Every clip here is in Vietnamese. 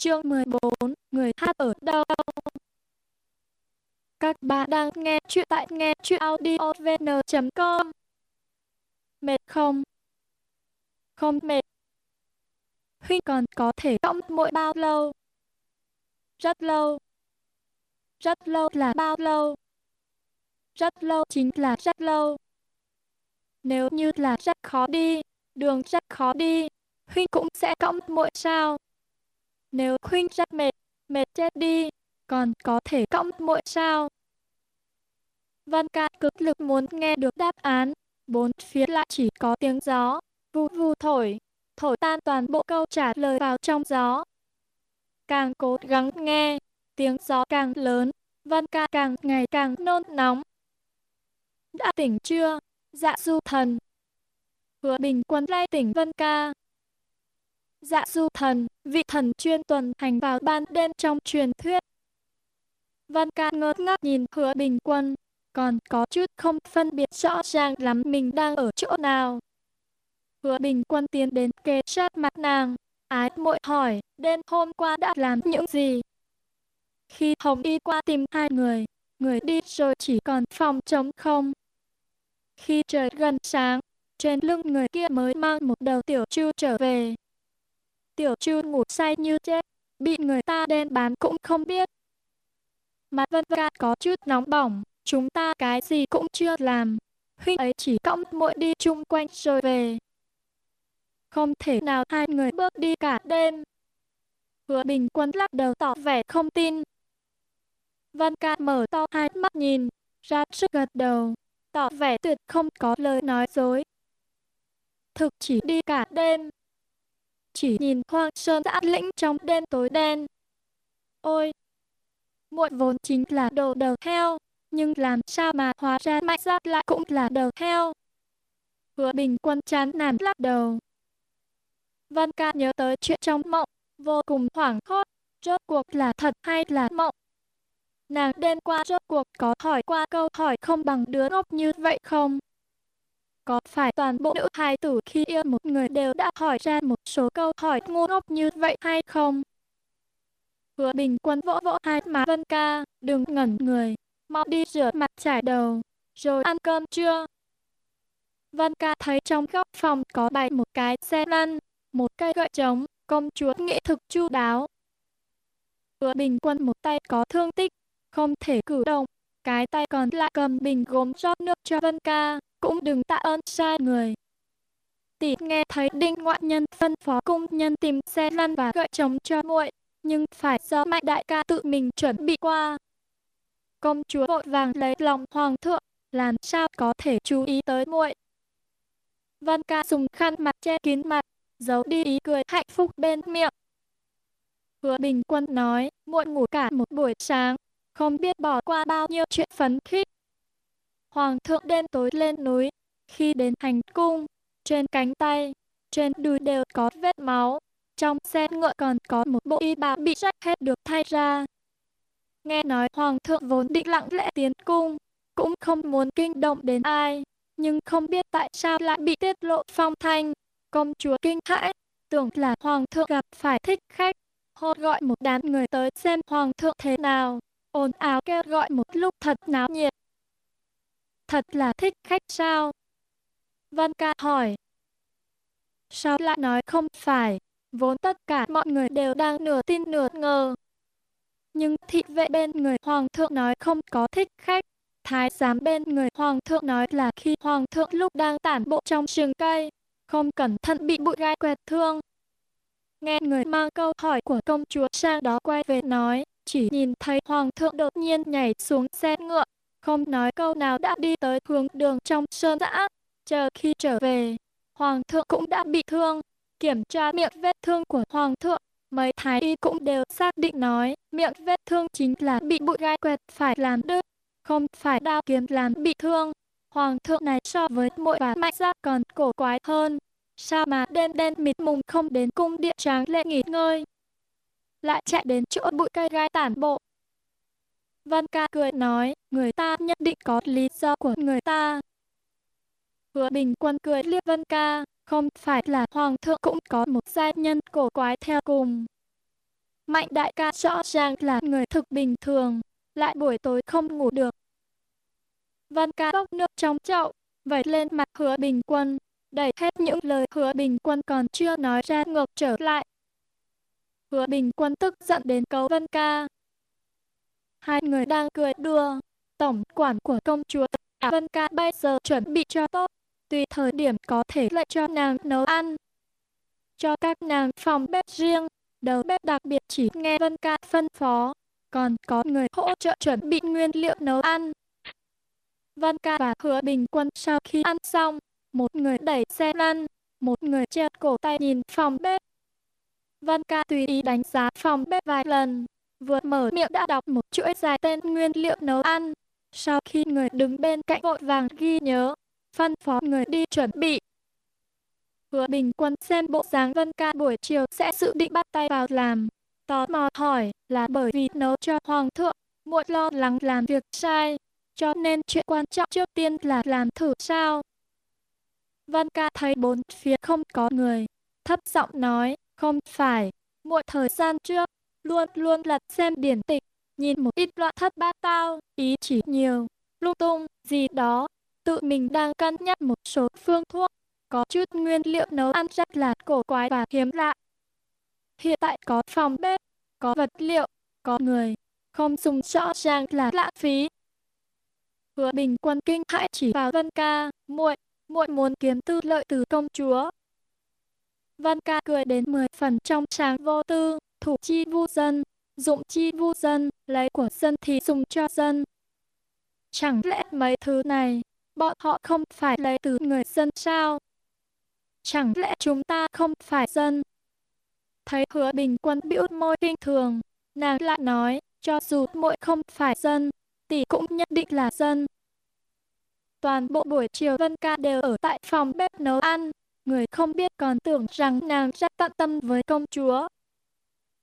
Chương 14, người hát ở đâu? Các bạn đang nghe chuyện tại nghe chuyện audiovn.com Mệt không? Không mệt. Huynh còn có thể cõng mỗi bao lâu? Rất lâu. Rất lâu là bao lâu? Rất lâu chính là rất lâu. Nếu như là rất khó đi, đường rất khó đi, Huynh cũng sẽ cõng mỗi sao. Nếu khuynh rất mệt, mệt chết đi, còn có thể cõng mỗi sao. Văn ca cực lực muốn nghe được đáp án, bốn phía lại chỉ có tiếng gió, vù vù thổi, thổi tan toàn bộ câu trả lời vào trong gió. Càng cố gắng nghe, tiếng gió càng lớn, văn ca càng ngày càng nôn nóng. Đã tỉnh chưa? Dạ du thần. Hứa bình quân lay tỉnh Văn ca. Dạ du thần, vị thần chuyên tuần hành vào ban đêm trong truyền thuyết. Văn ca ngơ ngác nhìn hứa bình quân, còn có chút không phân biệt rõ ràng lắm mình đang ở chỗ nào. Hứa bình quân tiến đến kề sát mặt nàng, ái muội hỏi, đêm hôm qua đã làm những gì? Khi Hồng Y qua tìm hai người, người đi rồi chỉ còn phòng trống không. Khi trời gần sáng, trên lưng người kia mới mang một đầu tiểu chu trở về. Tiểu chu ngủ say như chết, bị người ta đen bán cũng không biết. Mặt vân ca có chút nóng bỏng, chúng ta cái gì cũng chưa làm. Huynh ấy chỉ cõng muội đi chung quanh rồi về. Không thể nào hai người bước đi cả đêm. Hứa bình quân lắc đầu tỏ vẻ không tin. Vân ca mở to hai mắt nhìn, ra sức gật đầu, tỏ vẻ tuyệt không có lời nói dối. Thực chỉ đi cả đêm. Chỉ nhìn hoang sơn dã lĩnh trong đêm tối đen. Ôi! Muội vốn chính là đồ đầu heo, nhưng làm sao mà hóa ra mạnh giác lại cũng là đầu heo. Hứa bình quân chán nản lắc đầu. Văn ca nhớ tới chuyện trong mộng, vô cùng hoảng hốt, rốt cuộc là thật hay là mộng. Nàng đêm qua rốt cuộc có hỏi qua câu hỏi không bằng đứa ngốc như vậy không? Có phải toàn bộ nữ hài tử khi yêu một người đều đã hỏi ra một số câu hỏi ngu ngốc như vậy hay không? Hứa bình quân vỗ vỗ hai má Vân ca, đừng ngẩn người, mau đi rửa mặt chải đầu, rồi ăn cơm chưa? Vân ca thấy trong góc phòng có bày một cái xe lăn, một cây gậy trống, công chúa nghĩ thực chu đáo. Hứa bình quân một tay có thương tích, không thể cử động, cái tay còn lại cầm bình gốm rót nước cho Vân ca, cũng đừng tạ ơn sai người. Tỷ nghe thấy đinh ngoại nhân phân phó cung nhân tìm xe lăn và gợi chống cho muội, nhưng phải do mạnh đại ca tự mình chuẩn bị qua. Công chúa vội vàng lấy lòng hoàng thượng, làm sao có thể chú ý tới muội. Văn ca dùng khăn mặt che kín mặt, giấu đi ý cười hạnh phúc bên miệng. Hứa Bình Quân nói, muội ngủ cả một buổi sáng, không biết bỏ qua bao nhiêu chuyện phấn khích. Hoàng thượng đêm tối lên núi, khi đến hành cung, trên cánh tay, trên đùi đều có vết máu, trong xe ngựa còn có một bộ y bào bị rách hết được thay ra. Nghe nói hoàng thượng vốn định lặng lẽ tiến cung, cũng không muốn kinh động đến ai, nhưng không biết tại sao lại bị tiết lộ phong thanh. Công chúa kinh hãi, tưởng là hoàng thượng gặp phải thích khách, hô gọi một đám người tới xem hoàng thượng thế nào, ồn ào kêu gọi một lúc thật náo nhiệt. Thật là thích khách sao? Văn ca hỏi. Sao lại nói không phải, vốn tất cả mọi người đều đang nửa tin nửa ngờ. Nhưng thị vệ bên người hoàng thượng nói không có thích khách. Thái giám bên người hoàng thượng nói là khi hoàng thượng lúc đang tản bộ trong rừng cây, không cẩn thận bị bụi gai quẹt thương. Nghe người mang câu hỏi của công chúa sang đó quay về nói, chỉ nhìn thấy hoàng thượng đột nhiên nhảy xuống xe ngựa, không nói câu nào đã đi tới hướng đường trong sơn dã. Chờ khi trở về, hoàng thượng cũng đã bị thương. Kiểm tra miệng vết thương của hoàng thượng, mấy thái y cũng đều xác định nói miệng vết thương chính là bị bụi gai quẹt phải làm đứt, không phải đao kiếm làm bị thương. Hoàng thượng này so với mỗi và mạnh giác còn cổ quái hơn. Sao mà đen đen mịt mùng không đến cung điện tráng lệ nghỉ ngơi? Lại chạy đến chỗ bụi cây gai tản bộ. Văn ca cười nói, người ta nhất định có lý do của người ta. Hứa bình quân cười liếc Vân ca, không phải là hoàng thượng cũng có một giai nhân cổ quái theo cùng. Mạnh đại ca rõ ràng là người thực bình thường, lại buổi tối không ngủ được. Văn ca bốc nước trong chậu, vẩy lên mặt hứa bình quân, đẩy hết những lời hứa bình quân còn chưa nói ra ngược trở lại. Hứa bình quân tức giận đến cấu Vân ca. Hai người đang cười đùa, tổng quản của công chúa à, Vân ca bây giờ chuẩn bị cho tốt, tùy thời điểm có thể lại cho nàng nấu ăn. Cho các nàng phòng bếp riêng, đầu bếp đặc biệt chỉ nghe Vân ca phân phó, còn có người hỗ trợ chuẩn bị nguyên liệu nấu ăn. Vân ca và hứa bình quân sau khi ăn xong, một người đẩy xe lăn, một người treo cổ tay nhìn phòng bếp. Vân ca tùy ý đánh giá phòng bếp vài lần, vừa mở miệng đã đọc một chuỗi dài tên nguyên liệu nấu ăn. Sau khi người đứng bên cạnh vội vàng ghi nhớ, phân phó người đi chuẩn bị. Hứa bình quân xem bộ dáng Vân ca buổi chiều sẽ dự định bắt tay vào làm. Tò mò hỏi là bởi vì nấu cho hoàng thượng, muội lo lắng làm việc sai, cho nên chuyện quan trọng trước tiên là làm thử sao. Vân ca thấy bốn phía không có người, thấp giọng nói, không phải, muội thời gian trước, luôn luôn lật xem điển tịch, nhìn một ít loạn thất bát tao, ý chỉ nhiều, lung tung, gì đó. Tự mình đang cân nhắc một số phương thuốc, có chút nguyên liệu nấu ăn rất là cổ quái và hiếm lạ. Hiện tại có phòng bếp, có vật liệu, có người, không dùng rõ ràng là lãng phí. Hứa bình quân kinh hãi chỉ vào Vân ca, muội, muội muốn kiếm tư lợi từ công chúa. Vân ca cười đến mười phần trong sáng vô tư, thủ chi vu dân, dụng chi vu dân, lấy của dân thì dùng cho dân. Chẳng lẽ mấy thứ này, bọn họ không phải lấy từ người dân sao? Chẳng lẽ chúng ta không phải dân? Thấy hứa bình quân biểu môi kinh thường, nàng lại nói, cho dù mỗi không phải dân, tỷ cũng nhất định là dân. Toàn bộ buổi chiều Vân Ca đều ở tại phòng bếp nấu ăn, người không biết còn tưởng rằng nàng rất tận tâm với công chúa.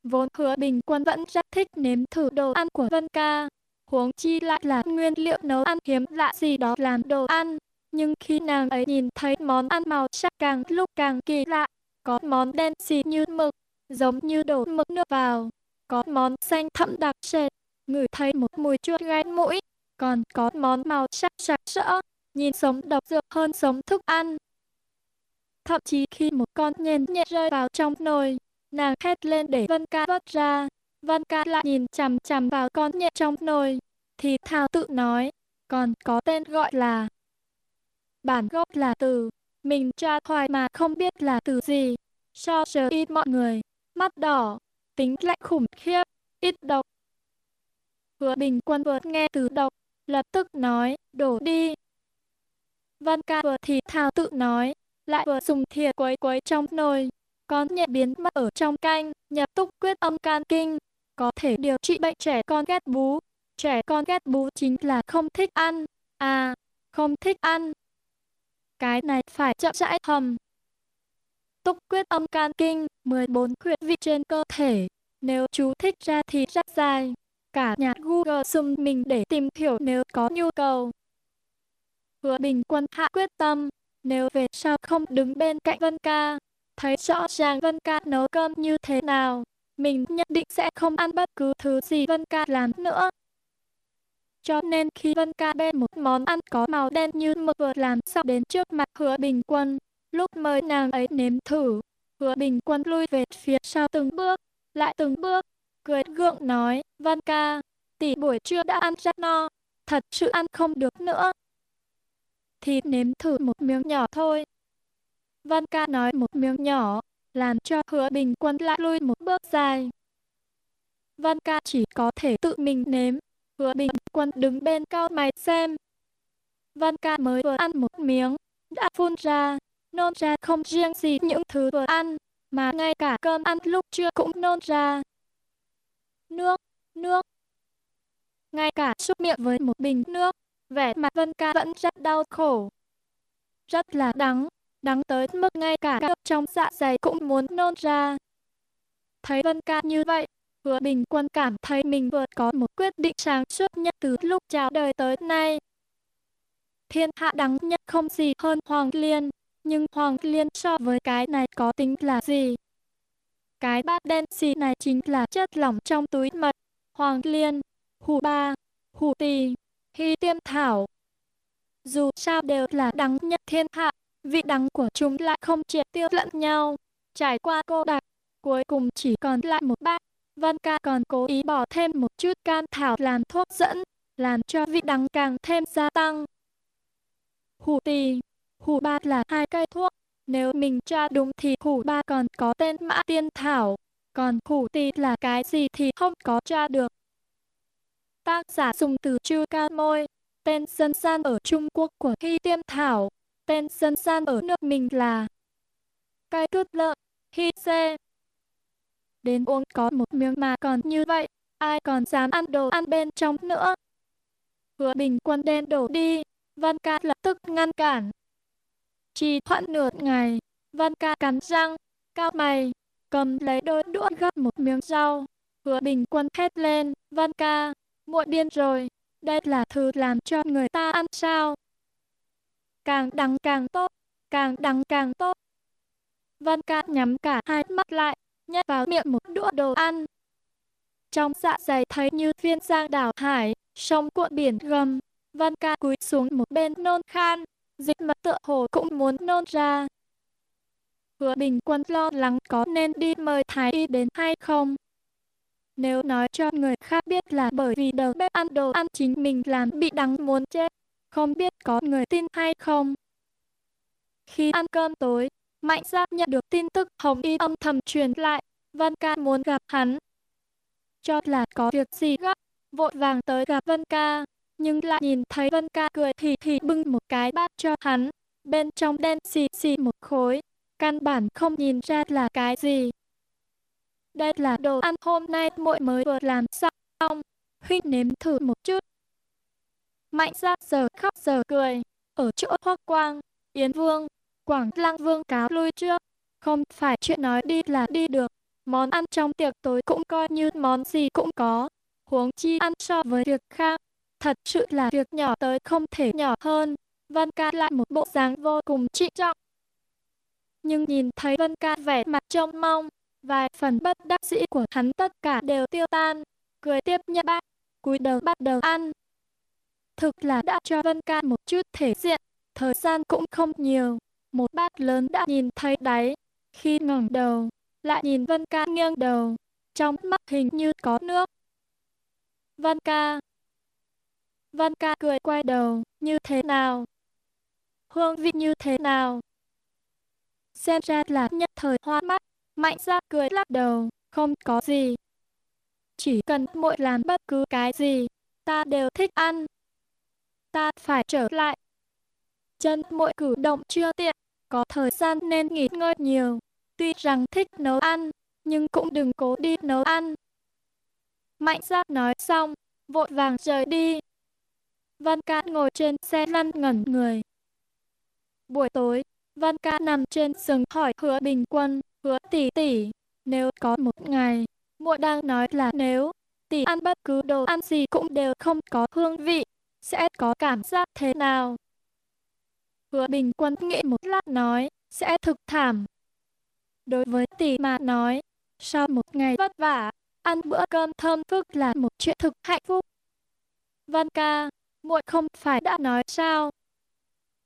Vốn hứa bình quân vẫn rất thích nếm thử đồ ăn của Vân Ca, huống chi lại là nguyên liệu nấu ăn hiếm lạ gì đó làm đồ ăn. Nhưng khi nàng ấy nhìn thấy món ăn màu sắc càng lúc càng kỳ lạ, có món đen xì như mực, giống như đổ mực nước vào, có món xanh thẫm đặc sệt, ngửi thấy một mùi chua gai mũi, còn có món màu sắc sặc sỡ, nhìn sống độc dược hơn sống thức ăn. Thậm chí khi một con nhện nhẹ rơi vào trong nồi, nàng hét lên để Vân Ca vớt ra. Vân Ca lại nhìn chằm chằm vào con nhện trong nồi, thì thào tự nói, còn có tên gọi là bản gốc là từ, mình tra hoài mà không biết là từ gì. So sờ ít mọi người, mắt đỏ, tính lạnh khủng khiếp, ít độc. Hứa bình quân vừa nghe từ độc, lập tức nói, đổ đi. Văn ca vừa thì thào tự nói, lại vừa dùng thìa quấy quấy trong nồi. Con nhẹ biến mất ở trong canh, nhập túc quyết âm can kinh, có thể điều trị bệnh trẻ con ghét bú. Trẻ con ghét bú chính là không thích ăn, à, không thích ăn. Cái này phải chậm rãi hầm. Túc quyết âm can kinh, 14 huyệt vị trên cơ thể, nếu chú thích ra thì rất dài. Cả nhà Google xung mình để tìm hiểu nếu có nhu cầu. Hứa bình quân hạ quyết tâm, nếu về sau không đứng bên cạnh Vân Ca, thấy rõ ràng Vân Ca nấu cơm như thế nào, mình nhất định sẽ không ăn bất cứ thứ gì Vân Ca làm nữa. Cho nên khi Vân Ca bê một món ăn có màu đen như mực vừa làm xong đến trước mặt hứa bình quân, lúc mời nàng ấy nếm thử, hứa bình quân lui về phía sau từng bước, lại từng bước, cười gượng nói, Vân Ca, tỷ buổi trưa đã ăn rất no, thật sự ăn không được nữa. Thì nếm thử một miếng nhỏ thôi. Vân Ca nói một miếng nhỏ, làm cho hứa bình quân lại lui một bước dài. Vân Ca chỉ có thể tự mình nếm, hứa bình quân đứng bên cao mày xem. Vân Ca mới vừa ăn một miếng, đã phun ra, nôn ra không riêng gì những thứ vừa ăn, mà ngay cả cơm ăn lúc trưa cũng nôn ra. Nước, nước. Ngay cả xúc miệng với một bình nước, vẻ mặt Vân Ca vẫn rất đau khổ. Rất là đắng, đắng tới mức ngay cả cơm trong dạ dày cũng muốn nôn ra. Thấy Vân Ca như vậy, Hứa Bình Quân cảm thấy mình vừa có một quyết định sáng suốt nhất từ lúc chào đời tới nay. Thiên hạ đắng nhất không gì hơn Hoàng Liên, nhưng Hoàng Liên so với cái này có tính là gì? Cái bát đen xì này chính là chất lỏng trong túi mật, hoàng liên, hù ba, hù Tì, hy tiêm thảo. Dù sao đều là đắng nhất thiên hạ, vị đắng của chúng lại không triệt tiêu lẫn nhau. Trải qua cô đặc, cuối cùng chỉ còn lại một bát. Vân ca còn cố ý bỏ thêm một chút can thảo làm thuốc dẫn, làm cho vị đắng càng thêm gia tăng. Hủ tì hủ ba là hai cây thuốc. Nếu mình tra đúng thì hủ ba còn có tên mã tiên thảo, còn hủ tì là cái gì thì không có tra được. Tác giả dùng từ chư ca môi, tên dân gian ở Trung Quốc của khi Tiêm Thảo, tên dân gian ở nước mình là cây cướp lợn, hi Xê. Đến uống có một miếng mà còn như vậy, ai còn dám ăn đồ ăn bên trong nữa. Hứa bình quân đen đổ đi, Văn ca lập tức ngăn cản. Chỉ hoãn nửa ngày, Văn ca cắn răng, cao mày, cầm lấy đôi đũa gấp một miếng rau. Hứa bình quân hét lên, Văn ca, muội điên rồi, đây là thứ làm cho người ta ăn sao? Càng đắng càng tốt, càng đắng càng tốt. Văn ca nhắm cả hai mắt lại, nhét vào miệng một đũa đồ ăn. Trong dạ dày thấy như viên giang đảo hải, sông cuộn biển gầm, Văn ca cúi xuống một bên nôn khan, dịch mật tựa hồ cũng muốn nôn ra. Hứa bình quân lo lắng có nên đi mời thái y đến hay không. Nếu nói cho người khác biết là bởi vì đầu bếp ăn đồ ăn chính mình làm bị đắng muốn chết, không biết có người tin hay không. Khi ăn cơm tối, Mạnh Giáp nhận được tin tức Hồng Y âm thầm truyền lại, Vân Ca muốn gặp hắn. Cho là có việc gì gấp, vội vàng tới gặp Vân Ca, nhưng lại nhìn thấy Vân Ca cười thì thì bưng một cái bát cho hắn, bên trong đen xì xì một khối, căn bản không nhìn ra là cái gì. Đây là đồ ăn hôm nay muội mới vừa làm xong, huynh nếm thử một chút. Mạnh ra giờ khóc giờ cười, ở chỗ hoắc quang, Yến Vương, Quảng Lăng Vương cáo lui trước, không phải chuyện nói đi là đi được. Món ăn trong tiệc tối cũng coi như món gì cũng có, huống chi ăn so với việc khác. Thật sự là việc nhỏ tới không thể nhỏ hơn. Vân ca lại một bộ dáng vô cùng trịnh trọng. Nhưng nhìn thấy Vân ca vẻ mặt trông mong, vài phần bất đắc dĩ của hắn tất cả đều tiêu tan. Cười tiếp nhận bác, cúi đầu bắt đầu ăn. Thực là đã cho Vân ca một chút thể diện, thời gian cũng không nhiều. Một bát lớn đã nhìn thấy đáy. Khi ngẩng đầu, lại nhìn Vân ca nghiêng đầu. Trong mắt hình như có nước. Vân ca, Vân ca cười quay đầu, như thế nào? Hương vị như thế nào? Xem ra là nhất thời hoa mắt, mạnh ra cười lắc đầu, không có gì. Chỉ cần muội làm bất cứ cái gì, ta đều thích ăn. Ta phải trở lại. Chân mỗi cử động chưa tiện, có thời gian nên nghỉ ngơi nhiều. Tuy rằng thích nấu ăn, nhưng cũng đừng cố đi nấu ăn. Mạnh ra nói xong, vội vàng rời đi. Văn Ca ngồi trên xe lăn ngẩn người. Buổi tối, Văn Ca nằm trên giường hỏi hứa bình quân, hứa tỷ tỷ, nếu có một ngày, muội đang nói là nếu tỷ ăn bất cứ đồ ăn gì cũng đều không có hương vị, sẽ có cảm giác thế nào? Hứa bình quân nghĩ một lát nói, sẽ thực thảm. Đối với tỷ mà nói, sau một ngày vất vả, ăn bữa cơm thơm phức là một chuyện thực hạnh phúc. Văn ca, muội không phải đã nói sao?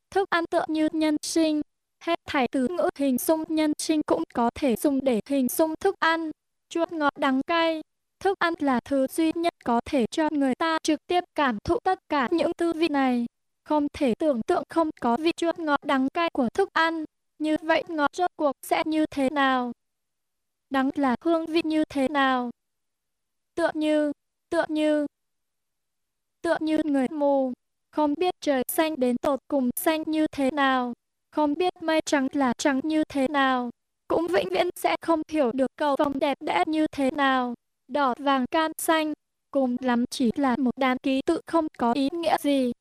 Thức ăn tựa như nhân sinh, hết thảy từ ngữ hình dung nhân sinh cũng có thể dùng để hình dung thức ăn, chua ngọt đắng cay. Thức ăn là thứ duy nhất có thể cho người ta trực tiếp cảm thụ tất cả những tư vị này. Không thể tưởng tượng không có vị chua ngọt đắng cay của thức ăn, như vậy ngọt rốt cuộc sẽ như thế nào? Đắng là hương vị như thế nào? Tựa như, tựa như, tựa như người mù, không biết trời xanh đến tột cùng xanh như thế nào, không biết mây trắng là trắng như thế nào, cũng vĩnh viễn sẽ không hiểu được cầu vồng đẹp đẽ như thế nào, đỏ vàng cam xanh, cùng lắm chỉ là một đám ký tự không có ý nghĩa gì.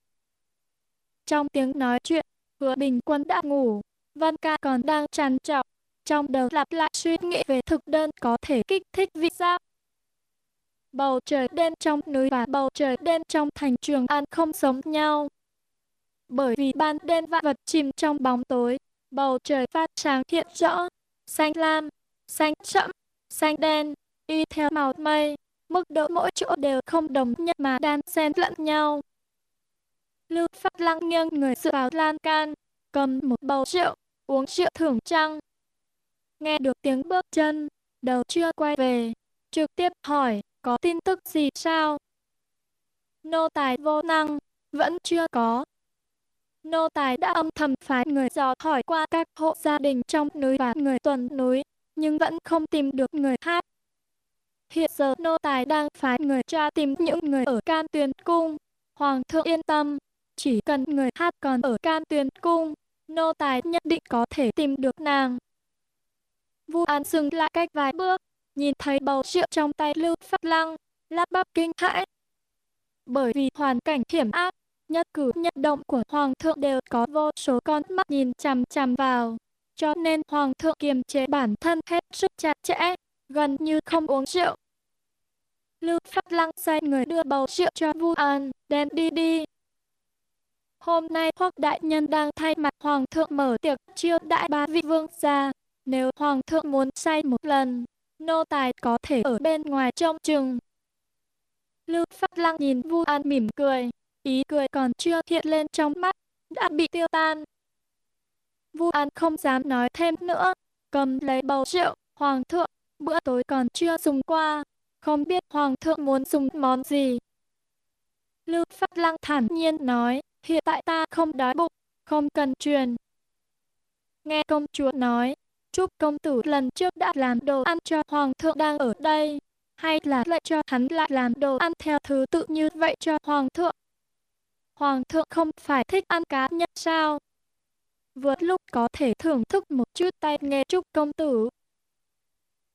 Trong tiếng nói chuyện, hứa bình quân đã ngủ, Văn ca còn đang tràn trọc, trong đầu lặp lại suy nghĩ về thực đơn có thể kích thích vị giác. Bầu trời đêm trong núi và bầu trời đêm trong thành trường an không giống nhau. Bởi vì ban đêm vạn vật chìm trong bóng tối, bầu trời phát sáng hiện rõ, xanh lam, xanh sẫm, xanh đen, y theo màu mây, mức độ mỗi chỗ đều không đồng nhất mà đan xen lẫn nhau. Lưu Phát Lăng nghiêng người dựa vào lan can, cầm một bầu rượu, uống rượu thưởng trăng. Nghe được tiếng bước chân, đầu chưa quay về, trực tiếp hỏi, có tin tức gì sao? Nô tài vô năng, vẫn chưa có. Nô tài đã âm thầm phái người dò hỏi qua các hộ gia đình trong núi và người tuần núi, nhưng vẫn không tìm được người hát. Hiện giờ nô tài đang phái người tra tìm những người ở can tuyền cung. Hoàng thượng yên tâm, chỉ cần người hát còn ở can tuyền cung, nô tài nhất định có thể tìm được nàng. Vu An dừng lại cách vài bước, nhìn thấy bầu rượu trong tay Lưu Phát Lăng, lắp bắp kinh hãi. Bởi vì hoàn cảnh hiểm ác, nhất cử nhất động của Hoàng thượng đều có vô số con mắt nhìn chằm chằm vào, cho nên Hoàng thượng kiềm chế bản thân hết sức chặt chẽ, gần như không uống rượu. Lưu Phát Lăng sai người đưa bầu rượu cho Vu An, đem đi đi. Hôm nay Hoắc Đại Nhân đang thay mặt Hoàng thượng mở tiệc chiêu đại ba vị vương gia. Nếu Hoàng thượng muốn sai một lần, nô tài có thể ở bên ngoài trông chừng. Lưu Phát Lăng nhìn Vu An mỉm cười, ý cười còn chưa hiện lên trong mắt, đã bị tiêu tan. Vu An không dám nói thêm nữa, cầm lấy bầu rượu, Hoàng thượng, bữa tối còn chưa dùng qua, không biết Hoàng thượng muốn dùng món gì. Lưu Phát Lăng thản nhiên nói, hiện tại ta không đói bụng, không cần truyền. Nghe công chúa nói, Trúc công tử lần trước đã làm đồ ăn cho Hoàng thượng đang ở đây, hay là lại cho hắn lại làm đồ ăn theo thứ tự như vậy cho Hoàng thượng. Hoàng thượng không phải thích ăn cá nhân sao? Vừa lúc có thể thưởng thức một chút tay nghề Trúc công tử.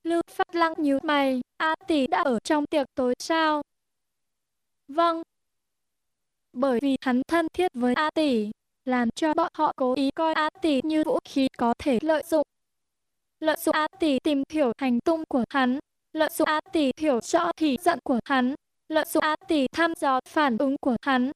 Lưu Phát Lăng nhíu mày, A tỷ đã ở trong tiệc tối sao? Vâng. Bởi vì hắn thân thiết với A tỷ, làm cho bọn họ cố ý coi A tỷ như vũ khí có thể lợi dụng. Lợi dụng A tỷ tìm hiểu hành tung của hắn, lợi dụng A tỷ hiểu rõ thì giận của hắn, lợi dụng A tỷ thăm dò phản ứng của hắn.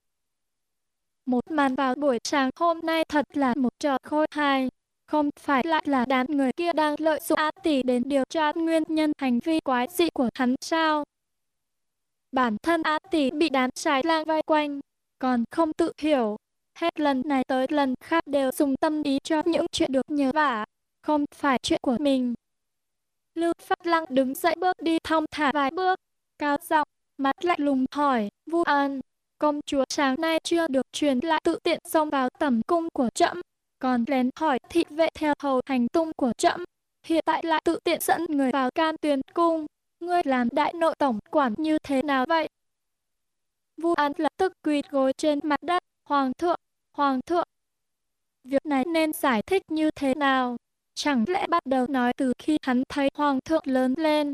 Một màn vào buổi sáng hôm nay thật là một trò khôi hài. Không phải lại là đám người kia đang lợi dụng A tỷ đến điều tra nguyên nhân hành vi quái dị của hắn sao? Bản thân A tỷ bị đám trái lang vây quanh, còn không tự hiểu. Hết lần này tới lần khác đều dùng tâm ý cho những chuyện được nhờ vả, không phải chuyện của mình. Lưu Phát Lăng đứng dậy bước đi thong thả vài bước, cao giọng, mắt lạnh lùng hỏi, Vu An, công chúa sáng nay chưa được truyền lại tự tiện xông vào tẩm cung của trẫm còn lén hỏi thị vệ theo hầu hành tung của trẫm, hiện tại lại tự tiện dẫn người vào can tuyền cung. Ngươi làm đại nội tổng quản như thế nào vậy? Vu an lập tức quỳ gối trên mặt đất. Hoàng thượng hoàng thượng, việc này nên giải thích như thế nào? Chẳng lẽ bắt đầu nói từ khi hắn thấy hoàng thượng lớn lên?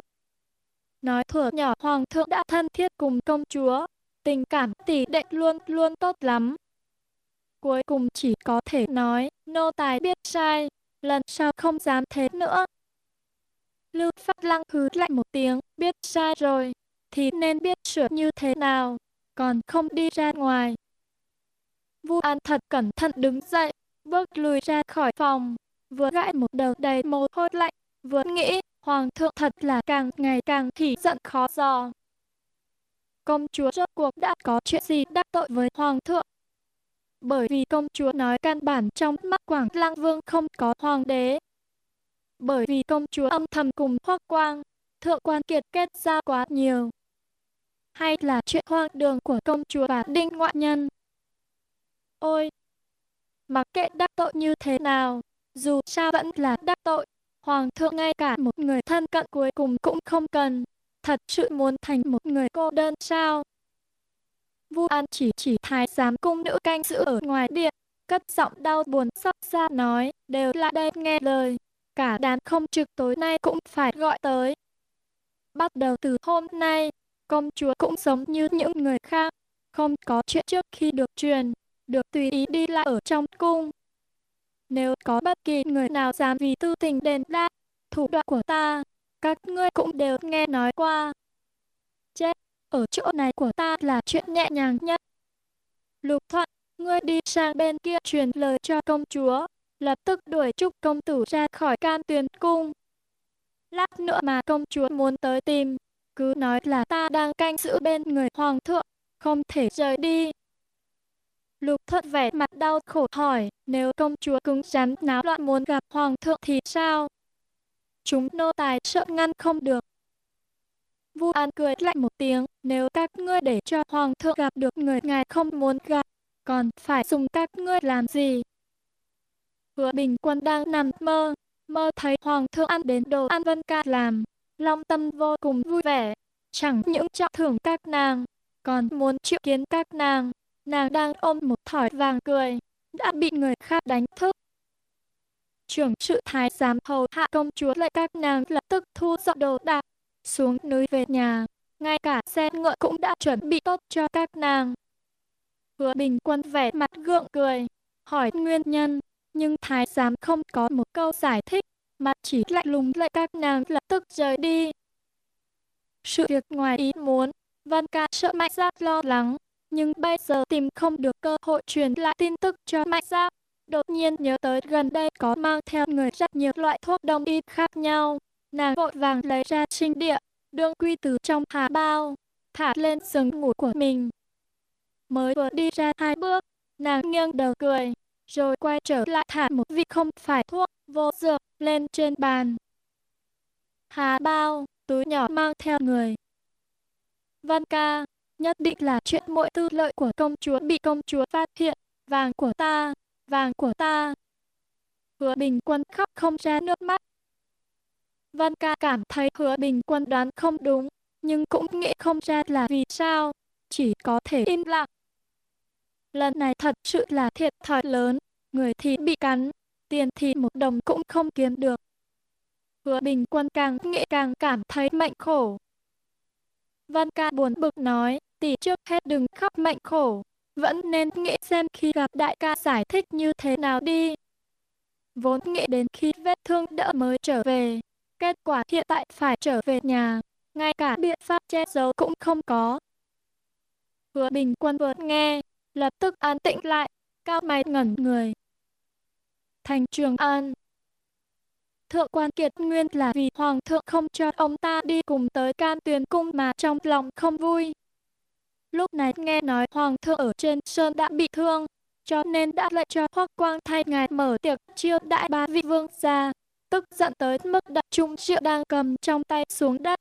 Nói thuở nhỏ, hoàng thượng đã thân thiết cùng công chúa. Tình cảm tỷ đệ luôn luôn tốt lắm cuối cùng chỉ có thể nói, nô tài biết sai, lần sau không dám thế nữa. Lưu Phát Lăng hứ lạnh một tiếng, biết sai rồi, thì nên biết sửa như thế nào, còn không đi ra ngoài. Vu An thật cẩn thận đứng dậy, bước lùi ra khỏi phòng, vừa gãi một đầu đầy mồ hôi lạnh, vừa nghĩ, Hoàng thượng thật là càng ngày càng thì giận khó dò. Công chúa rốt cuộc đã có chuyện gì đắc tội với Hoàng thượng? Bởi vì công chúa nói căn bản trong mắt Quảng Lăng Vương không có hoàng đế. Bởi vì công chúa âm thầm cùng Hoắc Quang, thượng quan kiệt kết giao quá nhiều. Hay là chuyện hoang đường của công chúa và đinh ngoại nhân. Ôi! Mặc kệ đắc tội như thế nào, dù sao vẫn là đắc tội, hoàng thượng ngay cả một người thân cận cuối cùng cũng không cần. Thật sự muốn thành một người cô đơn sao? Vu An chỉ chỉ thái giám cung nữ canh giữ ở ngoài điện, cất giọng đau buồn xót xa nói, đều lại đây nghe lời. Cả đám không trực tối nay cũng phải gọi tới. Bắt đầu từ hôm nay, công chúa cũng giống như những người khác, không có chuyện trước khi được truyền, được tùy ý đi lại ở trong cung. Nếu có bất kỳ người nào dám vì tư tình đền đáp, thủ đoạn của ta, các ngươi cũng đều nghe nói qua. Ở chỗ này của ta là chuyện nhẹ nhàng nhất. Lục Thuận, ngươi đi sang bên kia truyền lời cho công chúa, lập tức đuổi Trúc công tử ra khỏi can tuyền cung. lát nữa mà công chúa muốn tới tìm, cứ nói là ta đang canh giữ bên người hoàng thượng, không thể rời đi. Lục thuận vẻ mặt đau khổ hỏi, nếu công chúa cứng rắn náo loạn muốn gặp hoàng thượng thì sao? Chúng nô tài sợ ngăn không được. Vu An cười lạnh một tiếng, nếu các ngươi để cho hoàng thượng gặp được người ngài không muốn gặp, còn phải dùng các ngươi làm gì? Hứa Bình Quân đang nằm mơ, mơ thấy hoàng thượng ăn đến đồ ăn Vân Ca làm, long tâm vô cùng vui vẻ, chẳng những trọng thưởng các nàng, còn muốn triệu kiến các nàng. Nàng đang ôm một thỏi vàng cười, đã bị người khác đánh thức. Trưởng sự thái giám hầu hạ công chúa lại các nàng lập tức thu dọn đồ đạc, xuống núi về nhà. Ngay cả xe ngựa cũng đã chuẩn bị tốt cho các nàng. Hứa bình quân vẻ mặt gượng cười, hỏi nguyên nhân, nhưng thái giám không có một câu giải thích, mà chỉ lạnh lùng lại các nàng lập tức rời đi. Sự việc ngoài ý muốn, Văn ca sợ mạnh giác lo lắng, nhưng bây giờ tìm không được cơ hội truyền lại tin tức cho Mạnh Giáp. Đột nhiên nhớ tới gần đây có mang theo người rất nhiều loại thuốc đông y khác nhau. Nàng vội vàng lấy ra sinh địa, đương quy từ trong hà bao, thả lên giường ngủ của mình. Mới vừa đi ra hai bước, nàng nghiêng đầu cười, rồi quay trở lại thả một vị không phải thuốc, vô dược, lên trên bàn. Hà bao, túi nhỏ mang theo người. Văn ca, nhất định là chuyện mỗi tư lợi của công chúa bị công chúa phát hiện, vàng của ta, vàng của ta. Hứa Bình Quân khóc không ra nước mắt. Văn ca cảm thấy hứa Bình Quân đoán không đúng, nhưng cũng nghĩ không ra là vì sao, chỉ có thể im lặng. Lần này thật sự là thiệt thòi lớn, người thì bị cắn, tiền thì một đồng cũng không kiếm được. Hứa Bình Quân càng nghĩ càng cảm thấy mệnh khổ. Văn ca buồn bực nói, tỷ trước hết đừng khóc mệnh khổ, vẫn nên nghĩ xem khi gặp đại ca giải thích như thế nào đi. Vốn nghĩ đến khi vết thương đỡ mới trở về, kết quả hiện tại phải trở về nhà, ngay cả biện pháp che giấu cũng không có. Hứa bình quân vừa nghe, lập tức an tĩnh lại, cao mày ngẩn người. Thành Trường An Thượng quan Kiệt Nguyên là vì Hoàng thượng không cho ông ta đi cùng tới can tuyền cung mà trong lòng không vui. Lúc này nghe nói Hoàng thượng ở trên sơn đã bị thương, cho nên đã lệnh cho Hoắc Quang thay ngài mở tiệc chiêu đại ba vị vương gia, tức giận tới mức đặt trung triệu đang cầm trong tay xuống đất.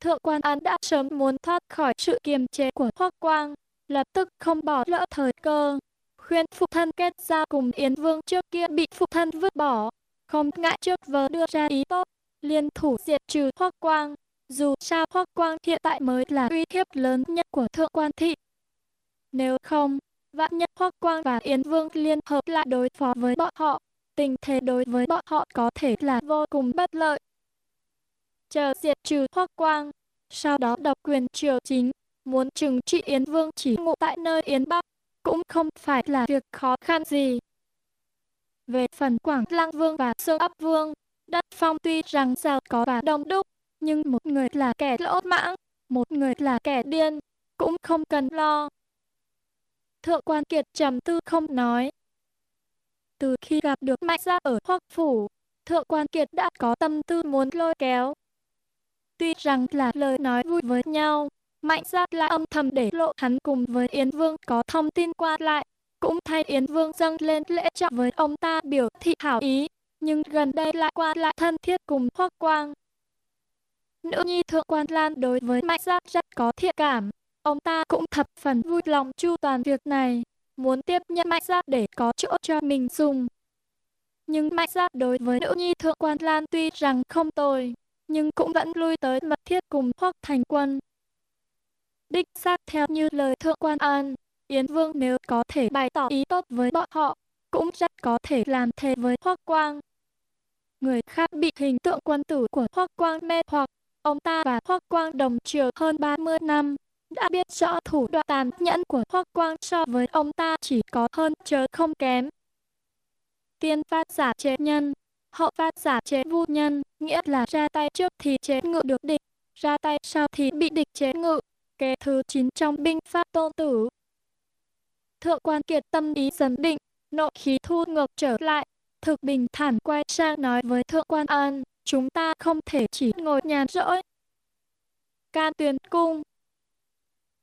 Thượng quan án đã sớm muốn thoát khỏi sự kiềm chế của Hoắc Quang, lập tức không bỏ lỡ thời cơ, khuyên phụ thân kết giao cùng Yến Vương trước kia bị phụ thân vứt bỏ, không ngại trước vớ đưa ra ý tốt, liên thủ diệt trừ Hoắc Quang. Dù sao Hoắc Quang hiện tại mới là uy hiếp lớn nhất của Thượng quan thị. Nếu không, vạn nhất Hoắc Quang và Yến Vương liên hợp lại đối phó với bọn họ, tình thế đối với bọn họ có thể là vô cùng bất lợi. Chờ diệt trừ Hoắc Quang, sau đó độc quyền triều chính, muốn trừng trị Yến Vương chỉ ngụ tại nơi Yến Bắc, cũng không phải là việc khó khăn gì. Về phần Quảng Lăng Vương và Sương Ấp Vương, đất phong tuy rằng giàu có và đông đúc, nhưng một người là kẻ lỗ mãng, một người là kẻ điên, cũng không cần lo. Thượng quan Kiệt trầm tư không nói. Từ khi gặp được Mạnh Gia ở Hoắc Phủ, Thượng quan Kiệt đã có tâm tư muốn lôi kéo. Tuy rằng là lời nói vui với nhau, Mạnh Gia lại âm thầm để lộ hắn cùng với Yến Vương có thông tin qua lại, cũng thay Yến Vương dâng lên lễ trọng với ông ta biểu thị hảo ý, nhưng gần đây lại qua lại thân thiết cùng Hoắc Quang. Nữ nhi thượng quan Lan đối với Mạnh Gia rất có thiện cảm, ông ta cũng thập phần vui lòng chu toàn việc này, muốn tiếp nhận Mạnh Gia để có chỗ cho mình dùng. Nhưng Mạnh Gia đối với nữ nhi thượng quan Lan tuy rằng không tồi, nhưng cũng vẫn lui tới mật thiết cùng Hoắc Thành Quân. Đích xác theo như lời thượng quan An, Yến Vương nếu có thể bày tỏ ý tốt với bọn họ, cũng rất có thể làm thế với Hoắc Quang. Người khác bị hình tượng quân tử của Hoắc Quang mê hoặc, ông ta và Hoắc Quang đồng chiều hơn 30 năm, đã biết rõ thủ đoạn tàn nhẫn của Hoắc Quang so với ông ta chỉ có hơn chớ không kém. Tiên phát giả chế nhân, hậu phát giả chế vu nhân, nghĩa là ra tay trước thì chế ngự được địch, ra tay sau thì bị địch chế ngự. Kế thứ 9 trong binh pháp tôn tử, Thượng quan kiệt tâm ý dần định, nộ khí thu ngược trở lại, thực bình thản quay sang nói với thượng quan an, chúng ta không thể chỉ ngồi nhàn rỗi. Can tuyến cung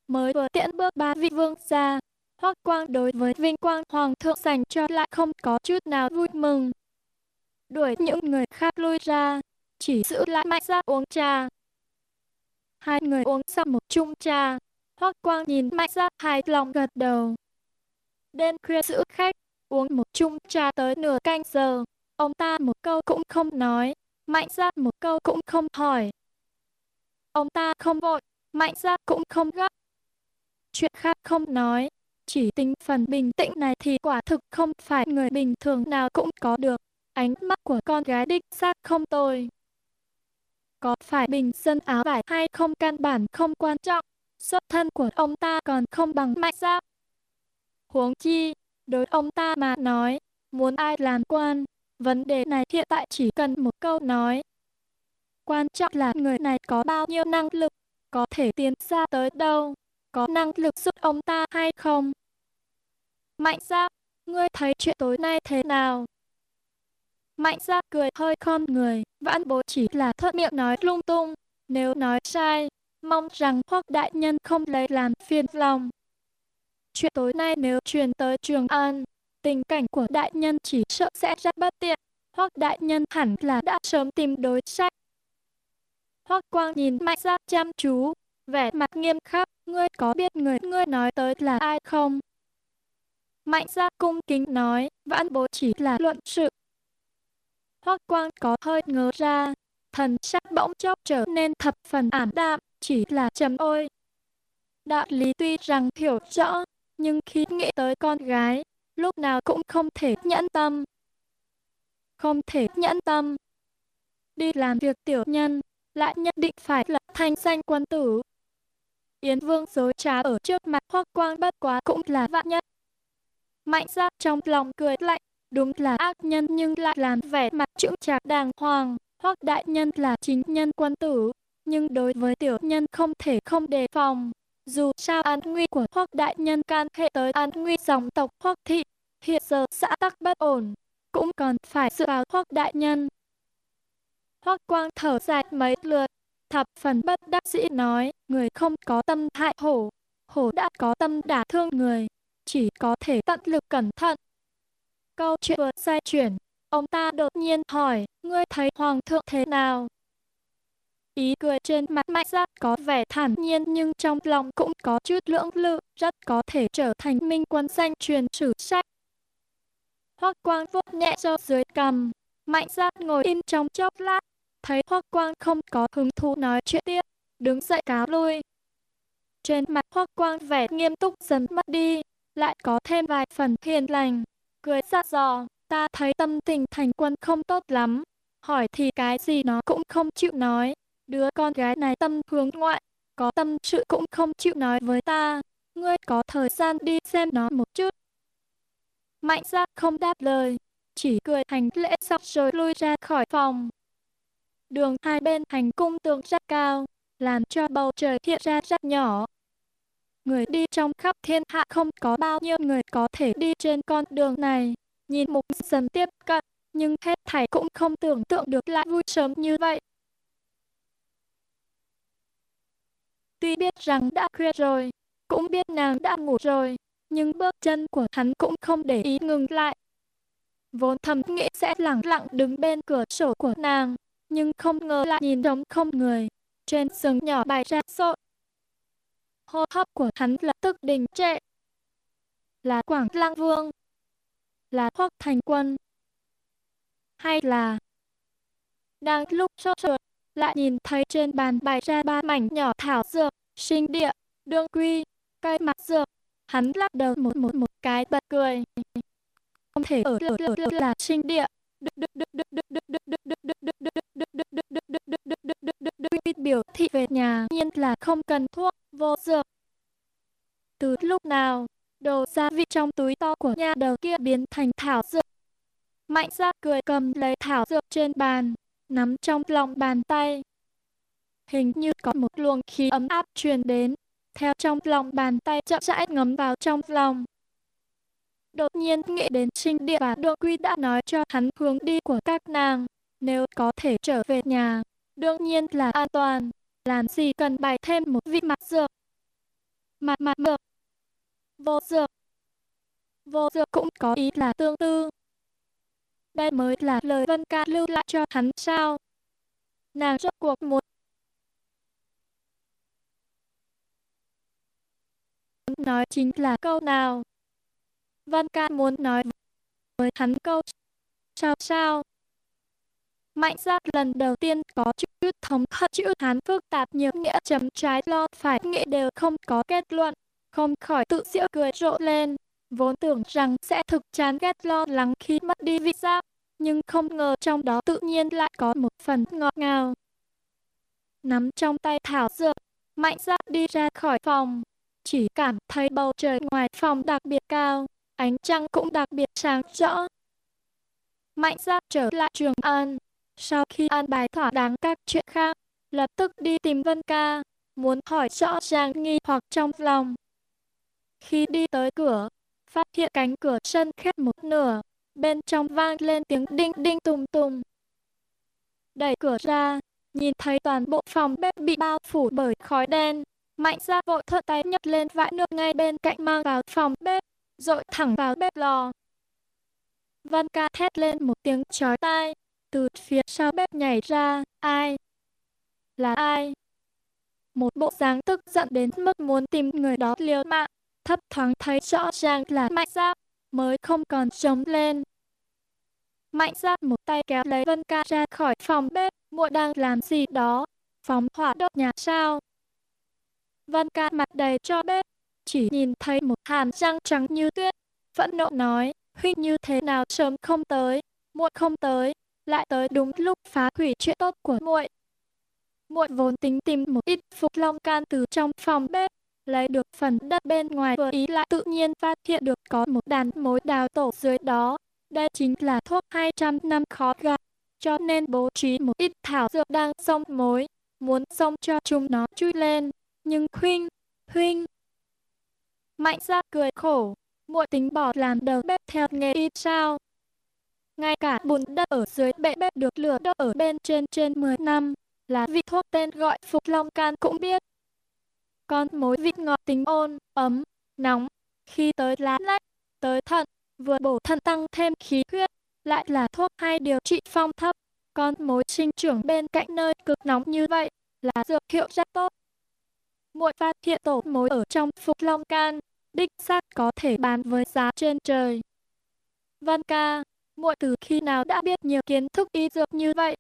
Mới vừa tiễn bước ba vị vương gia, Hoắc Quang đối với vinh quang hoàng thượng dành cho lại không có chút nào vui mừng. Đuổi những người khác lui ra, chỉ giữ lại mạnh ra uống trà. Hai người uống xong một chung trà, Hoắc Quang nhìn mạnh ra hài lòng gật đầu. Đêm khuya giữ khách, uống một chung trà tới nửa canh giờ, ông ta một câu cũng không nói, mạnh ra một câu cũng không hỏi. Ông ta không vội, mạnh ra cũng không gấp. Chuyện khác không nói, chỉ tính phần bình tĩnh này thì quả thực không phải người bình thường nào cũng có được. Ánh mắt của con gái đích xác không tồi. Có phải bình dân áo vải hay không căn bản không quan trọng. Xuất thân của ông ta còn không bằng mạnh giáp Huống chi, đối ông ta mà nói, muốn ai làm quan, vấn đề này hiện tại chỉ cần một câu nói. Quan trọng là người này có bao nhiêu năng lực, có thể tiến xa tới đâu, có năng lực giúp ông ta hay không. Mạnh ra, ngươi thấy chuyện tối nay thế nào? Mạnh ra cười hơi khom người, vãn bố chỉ là thất miệng nói lung tung. Nếu nói sai, mong rằng hoắc đại nhân không lấy làm phiền lòng. Chuyện tối nay nếu truyền tới Trường An, tình cảnh của đại nhân chỉ sợ sẽ rất bất tiện. Hoắc đại nhân hẳn là đã sớm tìm đối sách. Hoắc Quang nhìn Mạnh Gia chăm chú, vẻ mặt nghiêm khắc, ngươi có biết người ngươi nói tới là ai không? Mạnh Gia cung kính nói, vãn bố chỉ là luận sự. Hoắc Quang có hơi ngớ ra, thần sắc bỗng chốc trở nên thập phần ảm đạm, chỉ là trầm ôi. Đạo lý tuy rằng hiểu rõ, nhưng khi nghĩ tới con gái, lúc nào cũng không thể nhẫn tâm. Không thể nhẫn tâm. Đi làm việc tiểu nhân, lại nhất định phải lập thanh danh quân tử. Yến Vương dối trá ở trước mặt Hoắc Quang bất quá cũng là vạn nhất. Mạnh ra trong lòng cười lạnh, đúng là ác nhân nhưng lại làm vẻ mặt chững trạc đàng hoàng. Hoắc đại nhân là chính nhân quân tử, nhưng đối với tiểu nhân không thể không đề phòng. Dù sao an nguy của Hoắc đại nhân can hệ tới an nguy dòng tộc Hoắc thị, hiện giờ xã tắc bất ổn, cũng còn phải dựa vào Hoắc đại nhân. Hoắc Quang thở dài mấy lượt, thập phần bất đắc dĩ nói, người không có tâm hại hổ, hổ đã có tâm đả thương người, chỉ có thể tận lực cẩn thận. Câu chuyện vừa xoay chuyển, ông ta đột nhiên hỏi, ngươi thấy hoàng thượng thế nào? Ý cười trên mặt mạnh giác có vẻ thản nhiên nhưng trong lòng cũng có chút lưỡng lự, rất có thể trở thành minh quân danh truyền sử sách. Hoắc quang vuốt nhẹ cho dưới cầm, mạnh giác ngồi im trong chốc lát, thấy Hoắc quang không có hứng thú nói chuyện tiếp, đứng dậy cáo lui. Trên mặt Hoắc quang vẻ nghiêm túc dần mất đi, lại có thêm vài phần hiền lành, cười ra dò, ta thấy tâm tình thành quân không tốt lắm, hỏi thì cái gì nó cũng không chịu nói, Đứa con gái này tâm hướng ngoại, có tâm sự cũng không chịu nói với ta. Ngươi có thời gian đi xem nó một chút. Mạnh ra không đáp lời, chỉ cười hành lễ xong rồi lui ra khỏi phòng. Đường hai bên hành cung tường rất cao, làm cho bầu trời hiện ra rất nhỏ. Người đi trong khắp thiên hạ không có bao nhiêu người có thể đi trên con đường này. Nhìn mục dần tiếp cận, nhưng hết thảy cũng không tưởng tượng được lại vui sớm như vậy. Tuy biết rằng đã khuya rồi, cũng biết nàng đã ngủ rồi, nhưng bước chân của hắn cũng không để ý ngừng lại. Vốn thầm nghĩ sẽ lặng lặng đứng bên cửa sổ của nàng, nhưng không ngờ lại nhìn trống không người. Trên giường nhỏ bày ra sội. Hô hấp của hắn lập tức đình trệ. Là Quảng Lăng Vương? Là Hoắc Thành Quân? Hay là... Đang lúc sốt ruột, lại nhìn thấy trên bàn bày ra ba mảnh nhỏ thảo dược, sinh địa, đương quy, cây mặt dược. Hắn lắc đầu một một một cái bật cười. Không thể ở lửa lửa là sinh địa biểu thị về nhà nhiên là không cần thuốc, vô dược. Từ lúc nào, đồ gia vị trong túi to của nhà đầu kia biến thành thảo dược. Mạnh ra cười cầm lấy thảo dược trên bàn, nắm trong lòng bàn tay. Hình như có một luồng khí ấm áp truyền đến, theo trong lòng bàn tay chậm rãi ngấm vào trong lòng. Đột nhiên nghĩ đến sinh địa và đô quy đã nói cho hắn hướng đi của các nàng, nếu có thể trở về nhà, đương nhiên là an toàn, làm gì cần bày thêm một vị mặt dược. Mặt mặt mờ. vô dược, vô dược cũng có ý là tương tư. Đây mới là lời Vân Ca lưu lại cho hắn sao. Nàng rốt cuộc muốn nói chính là câu nào văn Ca muốn nói với hắn câu sao sao. Mạnh giác lần đầu tiên có chữ thống hận chữ hán phức tạp nhiều nghĩa chấm trái lo phải nghĩ đều không có kết luận, không khỏi tự giễu cười rộ lên. Vốn tưởng rằng sẽ thực chán ghét lo lắng khi mất đi vị giác, nhưng không ngờ trong đó tự nhiên lại có một phần ngọt ngào. Nắm trong tay thảo dược, mạnh giác đi ra khỏi phòng, chỉ cảm thấy bầu trời ngoài phòng đặc biệt cao, ánh trăng cũng đặc biệt sáng rõ. Mạnh giác trở lại trường an, sau khi an bài thỏa đáng các chuyện khác, lập tức đi tìm Vân Ca, muốn hỏi rõ ràng nghi hoặc trong lòng. Khi đi tới cửa, phát hiện cánh cửa sân khép một nửa, bên trong vang lên tiếng đinh đinh tùng tùng. Đẩy cửa ra, nhìn thấy toàn bộ phòng bếp bị bao phủ bởi khói đen, mạnh ra vội thuận tay nhấc lên vại nước ngay bên cạnh mang vào phòng bếp, dội thẳng vào bếp lò. Văn ca thét lên một tiếng chói tai, từ phía sau bếp nhảy ra, ai? Là ai? Một bộ dáng tức giận đến mức muốn tìm người đó liều mạng, thấp thoáng thấy rõ ràng là mạnh giáp, mới không còn trống lên. Mạnh giáp một tay kéo lấy Vân Ca ra khỏi phòng bếp, muội đang làm gì đó, phóng hỏa đốt nhà sao? Vân Ca mặt đầy cho bếp, chỉ nhìn thấy một hàm răng trắng như tuyết, phẫn nộ nói, huynh như thế nào sớm không tới, muội không tới, lại tới đúng lúc phá hủy chuyện tốt của muội. Muội vốn tính tìm một ít phục long can từ trong phòng bếp, lấy được phần đất bên ngoài vừa ý lại tự nhiên phát hiện được có một đàn mối đào tổ dưới đó. Đây chính là thuốc 200 năm khó gặp, cho nên bố trí một ít thảo dược đang sông mối, muốn sông cho chúng nó chui lên. Nhưng huynh, huynh... Mạnh ra cười khổ, muội tính bỏ làm đầu bếp theo nghề y sao? Ngay cả bùn đất ở dưới bệ bếp được lửa đốt ở bên trên trên 10 năm, là vị thuốc tên gọi Phục Long Can cũng biết. Con mối vị ngọt tính ôn, ấm, nóng, khi tới lá lách, tới thận, vừa bổ thận tăng thêm khí huyết, lại là thuốc hay điều trị phong thấp. Con mối sinh trưởng bên cạnh nơi cực nóng như vậy, là dược hiệu rất tốt. Muội phát hiện tổ mối ở trong Phục Long Can, đích xác có thể bán với giá trên trời. Văn ca, muội từ khi nào đã biết nhiều kiến thức y dược như vậy?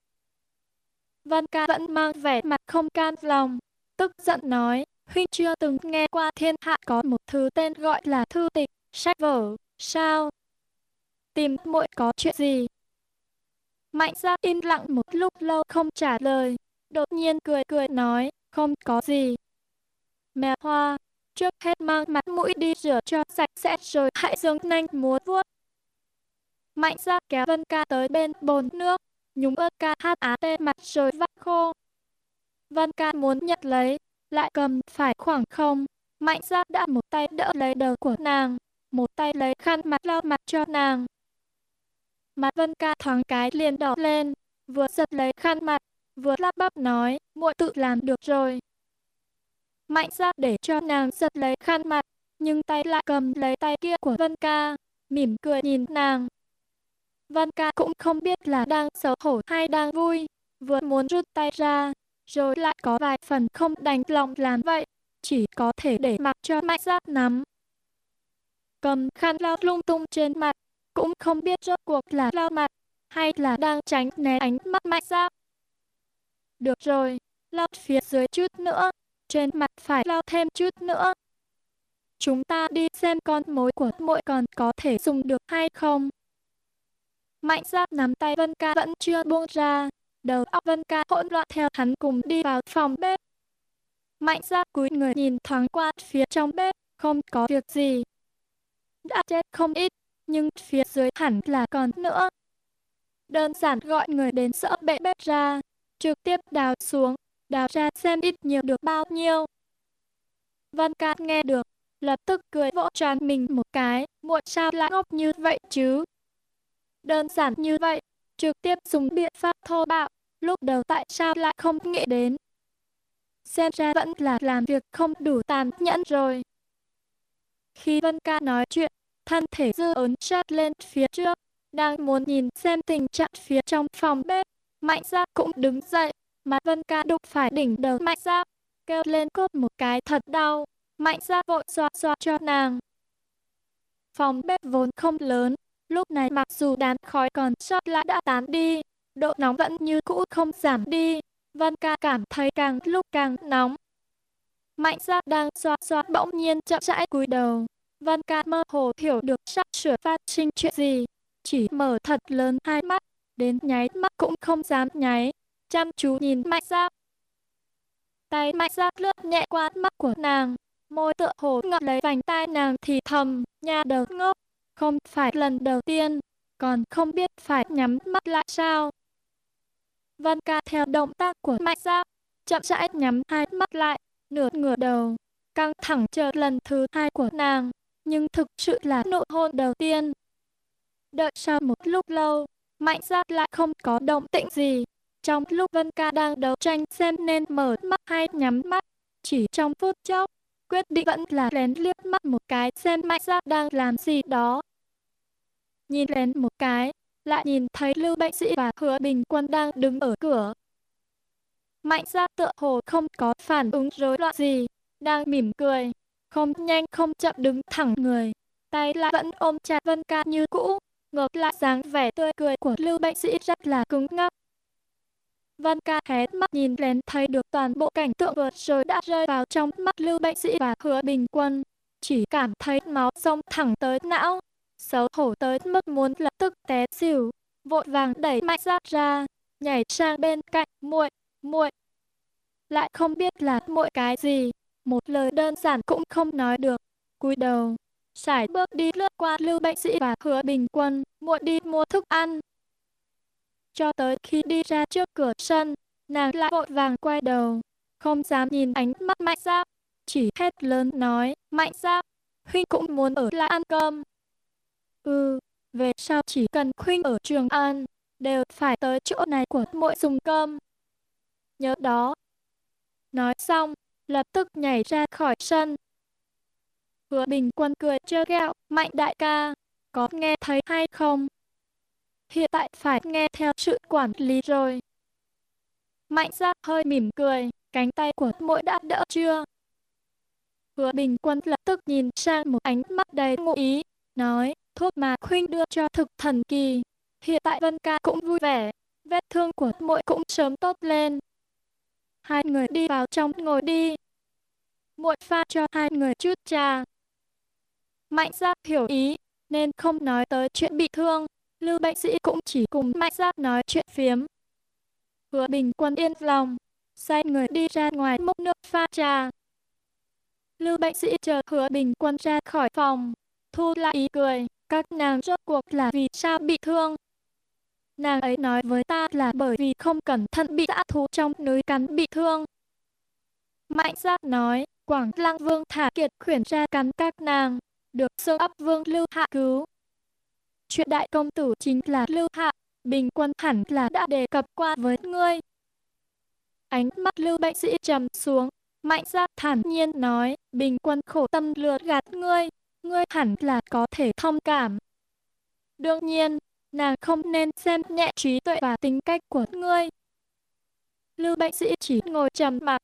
Văn ca vẫn mang vẻ mặt không can lòng, tức giận nói, huynh chưa từng nghe qua thiên hạ có một thứ tên gọi là thư tịch, sách vở, sao? Tìm muội có chuyện gì? Mạnh ra im lặng một lúc lâu không trả lời, đột nhiên cười cười nói, không có gì. Mẹ hoa, trước hết mang mặt mũi đi rửa cho sạch sẽ rồi hãy dương nanh múa vuốt. Mạnh ra kéo Vân Ca tới bên bồn nước, nhúng ớt ca hát á tê mặt rồi vắt khô. Vân Ca muốn nhận lấy, lại cầm phải khoảng không. Mạnh ra đã một tay đỡ lấy đầu của nàng, một tay lấy khăn mặt lau mặt cho nàng. Mặt Vân Ca thoáng cái liền đỏ lên, vừa giật lấy khăn mặt, vừa lắp bắp nói, muội tự làm được rồi. Mạnh ra để cho nàng giật lấy khăn mặt, nhưng tay lại cầm lấy tay kia của Vân Ca, mỉm cười nhìn nàng. Vân ca cũng không biết là đang xấu hổ hay đang vui, vừa muốn rút tay ra, rồi lại có vài phần không đành lòng làm vậy, chỉ có thể để mặc cho mạnh giáp nắm. Cầm khăn lau lung tung trên mặt, cũng không biết rốt cuộc là lau mặt, hay là đang tránh né ánh mắt mạnh giáp. Được rồi, lau phía dưới chút nữa, trên mặt phải lau thêm chút nữa. Chúng ta đi xem con mối của muội còn có thể dùng được hay không. Mạnh giáp nắm tay Vân Ca vẫn chưa buông ra. Đầu óc Vân Ca hỗn loạn theo hắn cùng đi vào phòng bếp. Mạnh giáp cúi người nhìn thoáng qua phía trong bếp, không có việc gì. Đã chết không ít, nhưng phía dưới hẳn là còn nữa. Đơn giản gọi người đến sỡ bệ bếp ra, trực tiếp đào xuống, đào ra xem ít nhiều được bao nhiêu. Văn Ca nghe được, lập tức cười vỗ trán mình một cái, muộn sao lại ngốc như vậy chứ? Đơn giản như vậy, trực tiếp dùng biện pháp thô bạo, lúc đầu tại sao lại không nghĩ đến. Xem ra vẫn là làm việc không đủ tàn nhẫn rồi. Khi Vân Ca nói chuyện, thân thể dư ấn sát lên phía trước, đang muốn nhìn xem tình trạng phía trong phòng bếp. Mạnh ra cũng đứng dậy, mà Vân Ca đụng phải đỉnh đầu Mạnh ra, kêu lên cốt một cái thật đau. Mạnh ra vội xoa xoa cho nàng. Phòng bếp vốn không lớn, lúc này mặc dù đám khói còn sót lại đã tán đi, độ nóng vẫn như cũ không giảm đi. Vân ca cảm thấy càng lúc càng nóng. Mạnh ra đang xoa xoa bỗng nhiên chậm rãi cúi đầu. Vân ca mơ hồ hiểu được sắp sửa phát sinh chuyện gì. Chỉ mở thật lớn hai mắt, đến nháy mắt cũng không dám nháy. Chăm chú nhìn mạnh ra. Tay mạnh ra lướt nhẹ qua mắt của nàng. Môi tựa hồ ngậm lấy vành tai nàng thì thầm, nhà đầu ngốc. Không phải lần đầu tiên, còn không biết phải nhắm mắt lại sao. Vân ca theo động tác của mạnh ra, chậm rãi nhắm hai mắt lại, nửa ngửa đầu, căng thẳng chờ lần thứ hai của nàng, nhưng thực sự là nụ hôn đầu tiên. Đợi sau một lúc lâu, mạnh ra lại không có động tĩnh gì. Trong lúc Vân ca đang đấu tranh xem nên mở mắt hay nhắm mắt, chỉ trong phút chốc, quyết định vẫn là lén liếc mắt một cái xem mạnh ra đang làm gì đó. Nhìn lén một cái, lại nhìn thấy Lưu Bệnh Sĩ và Hứa Bình Quân đang đứng ở cửa. Mạnh ra tựa hồ không có phản ứng rối loạn gì, đang mỉm cười, không nhanh không chậm đứng thẳng người, tay lại vẫn ôm chặt Vân Ca như cũ, ngược lại dáng vẻ tươi cười của Lưu Bệnh Sĩ rất là cứng ngắc văn Ca hé mắt nhìn lén thấy được toàn bộ cảnh tượng vừa rồi đã rơi vào trong mắt Lưu Bệnh Sĩ và Hứa Bình Quân, chỉ cảm thấy máu sông thẳng tới não, xấu hổ tới mức muốn lập tức té xỉu, vội vàng đẩy mạnh ra ra, nhảy sang bên cạnh muội, muội. Lại không biết là muội cái gì, một lời đơn giản cũng không nói được, cúi đầu, sải bước đi lướt qua Lưu Bệnh Sĩ và Hứa Bình Quân, muội đi mua thức ăn. Cho tới khi đi ra trước cửa sân, nàng lại vội vàng quay đầu, không dám nhìn ánh mắt mạnh ra, chỉ hét lớn nói, mạnh ra, huynh cũng muốn ở lại ăn cơm. Ừ, về sau chỉ cần huynh ở Trường ăn, đều phải tới chỗ này của mỗi dùng cơm. Nhớ đó. Nói xong, lập tức nhảy ra khỏi sân. Hứa Bình Quân cười trêu ghẹo, Mạnh đại ca, có nghe thấy hay không? Hiện tại phải nghe theo sự quản lý rồi. Mạnh ra hơi mỉm cười, cánh tay của mỗi đã đỡ chưa? Hứa Bình Quân lập tức nhìn sang một ánh mắt đầy ngụ ý, nói, thuốc mà Khuynh đưa cho thực thần kỳ. Hiện tại Vân Ca cũng vui vẻ, vết thương của muội cũng sớm tốt lên. Hai người đi vào trong ngồi đi. Muội pha cho hai người chút trà. Mạnh Giác hiểu ý, nên không nói tới chuyện bị thương. Lưu bệnh sĩ cũng chỉ cùng Mạnh Giác nói chuyện phiếm. Hứa Bình Quân yên lòng, sai người đi ra ngoài múc nước pha trà. Lưu bệnh sĩ chờ Hứa Bình Quân ra khỏi phòng, thu lại ý cười, các nàng rốt cuộc là vì sao bị thương. Nàng ấy nói với ta là bởi vì không cẩn thận bị dã thú trong núi cắn bị thương. Mạnh giác nói, Quảng Lăng Vương thả kiệt khuyển ra cắn các nàng, được sơ ấp vương Lưu Hạ cứu. Chuyện đại công tử chính là Lưu Hạ, bình quân hẳn là đã đề cập qua với ngươi. Ánh mắt Lưu bệnh sĩ trầm xuống, mạnh giác thản nhiên nói, bình quân khổ tâm lừa gạt ngươi, ngươi hẳn là có thể thông cảm. Đương nhiên, nàng không nên xem nhẹ trí tuệ và tính cách của ngươi. Lưu bệnh sĩ chỉ ngồi trầm mặc.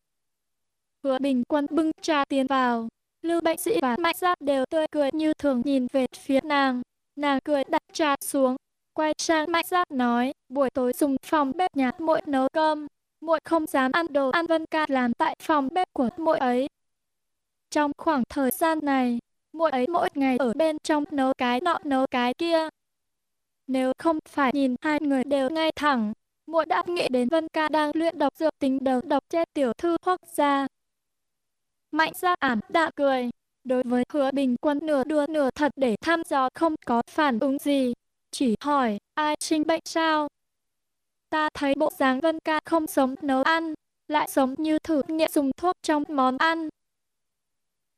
Hứa bình quân bưng trà tiến vào. Lưu bệnh sĩ và mạnh giác đều tươi cười như thường nhìn về phía nàng. Nàng cười đặt trà xuống, quay sang mạnh giác nói, buổi tối dùng phòng bếp nhà muội nấu cơm. Muội không dám ăn đồ ăn Vân Ca làm tại phòng bếp của muội ấy. Trong khoảng thời gian này, muội ấy mỗi ngày ở bên trong nấu cái nọ nấu cái kia. Nếu không phải nhìn hai người đều ngay thẳng, muội đã nghĩ đến Vân Ca đang luyện độc dược tính đầu độc chết tiểu thư quốc gia. Mạnh ra ảm đạm cười, đối với hứa bình quân nửa đùa nửa thật để thăm dò không có phản ứng gì, chỉ hỏi ai sinh bệnh sao. Ta thấy bộ dáng Vân Ca không sống nấu ăn, lại sống như thử nghiệm dùng thuốc trong món ăn,